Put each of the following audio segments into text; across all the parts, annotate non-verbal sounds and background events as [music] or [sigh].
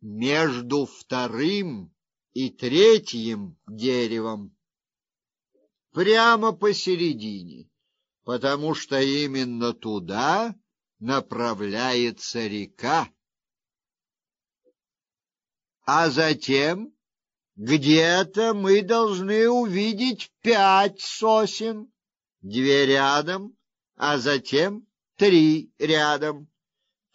между вторым и третьим деревом, прямо посередине, потому что именно туда направляется река. А затем где-то мы должны увидеть пять сосен, две рядом, а затем три рядом.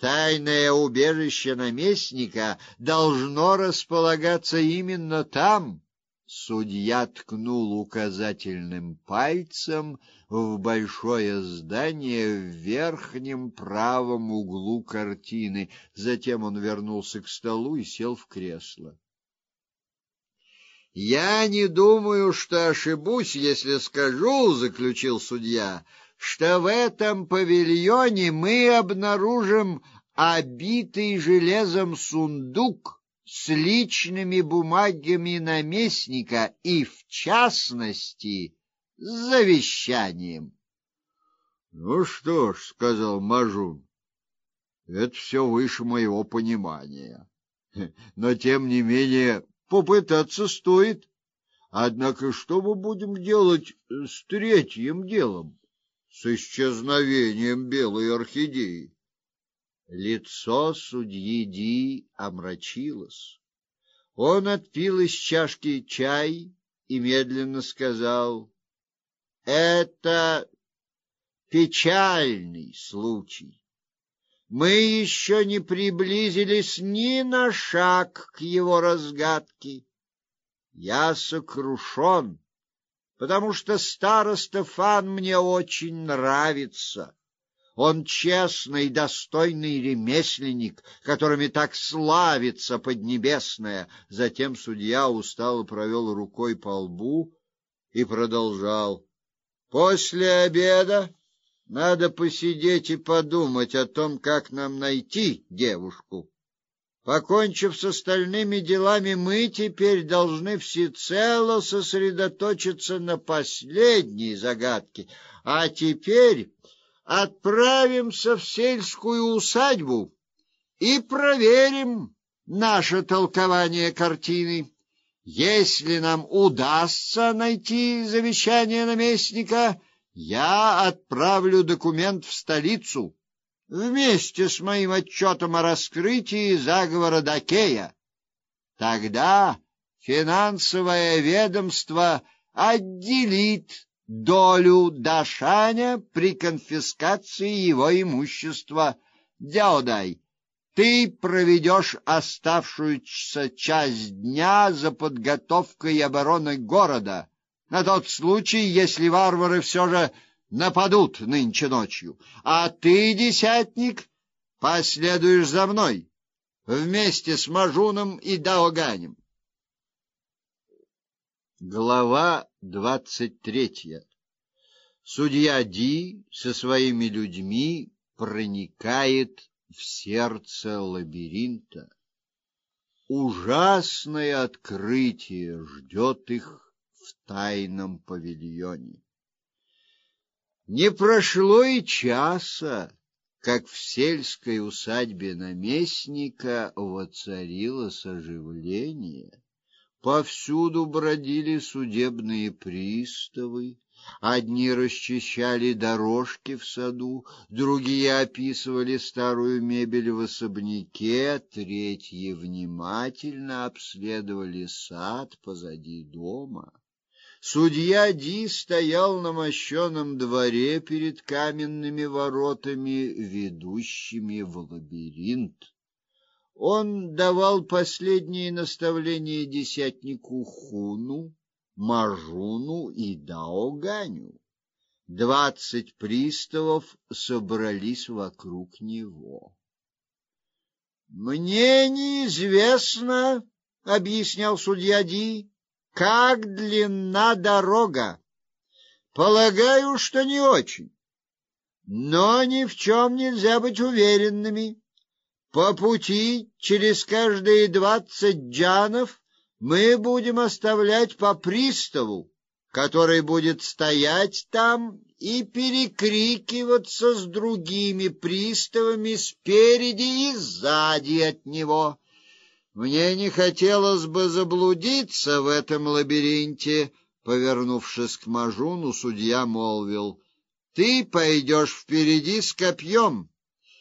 Тайное убежище наместника должно располагаться именно там. Судья ткнул указательным пальцем в большое здание в верхнем правом углу картины. Затем он вернулся к столу и сел в кресло. Я не думаю, что ошибусь, если скажу, заключил судья, что в этом павильоне мы обнаружим обитый железом сундук с личными бумагами наместника и, в частности, с завещанием. — Ну что ж, — сказал Мажун, — это все выше моего понимания. [laughs] Но, тем не менее, попытаться стоит. Однако что мы будем делать с третьим делом, с исчезновением белой орхидеи? Лицо судьи Ди омрачилось. Он отпил из чашки чай и медленно сказал: "Это печальный случай мы еще не приблизились ни на шаг к его разгадке. Я сокрушен, потому что староста Фан мне очень нравится. Он честный, достойный ремесленник, которыми так славится Поднебесная. Затем судья устало провел рукой по лбу и продолжал. После обеда надо посидеть и подумать о том, как нам найти девушку. Покончив с остальными делами, мы теперь должны всецело сосредоточиться на последней загадке. А теперь отправимся в сельскую усадьбу и проверим наше толкование картины. Если нам удастся найти завещание наместника, я отправлю документ в столицу вместе с моим отчетом о раскрытии заговора Дакея. Тогда финансовое ведомство отделит долю Дашаня при конфискации его имущества. Дяодай, ты проведешь оставшуюся часть дня за подготовкой обороны города на тот случай, если варвары все же нападут нынче ночью. А ты, десятник, последуешь за мной вместе с Мажуном и Даоганем. Глава двадцать третья. Судья Ди со своими людьми проникает в сердце лабиринта. Ужасное открытие ждет их в тайном павильоне. Не прошло и часа, как в сельской усадьбе наместника воцарилось оживление. Повсюду бродили судебные приставы, Одни расчищали дорожки в саду, другие описывали старую мебель в особняке, третьи внимательно обследовали сад позади дома. Судья Ди стоял на мощенном дворе перед каменными воротами, ведущими в лабиринт. Он давал последние наставления десятнику Хуну, Мажуну и Даоганю. Двадцать приставов собрались вокруг него. Мне неизвестно, объяснял судья Ди, как длинна дорога? Полагаю, что не очень. Но ни в чем нельзя быть уверенными. По пути через каждые двадцать джанов мы будем оставлять по приставу, который будет стоять там и перекрикиваться с другими приставами спереди и сзади от него. Мне не хотелось бы заблудиться в этом лабиринте, повернувшись к Мажуну, судья молвил: "Ты пойдешь впереди с копьем,